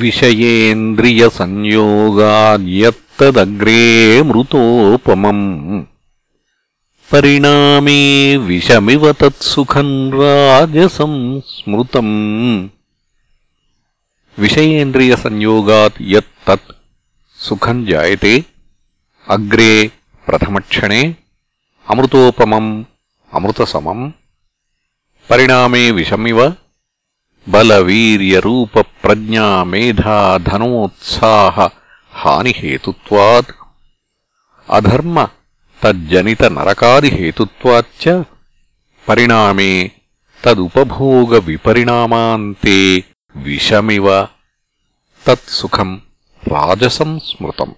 विषयेन्द्रियसंयोगाद्यत्तदग्रे मृतोपमम् परिणामे विषमिव तत्सुखम् राजसं स्मृतम् विषयेन्द्रियसंयोगात् यत्तत् सुखम् जायते अग्रे प्रथमक्षणे अमृतोपमम् अमृतसमम् परिणामे विषमिव बलवीर्यरूपप्रज्ञा मेधा धनोत्साह हानिहेतुत्वात् अधर्म तज्जनितनरकादिहेतुत्वाच्च परिणामे तदुपभोगविपरिणामान्ते विषमिव तत्सुखम् राजसं स्मृतम्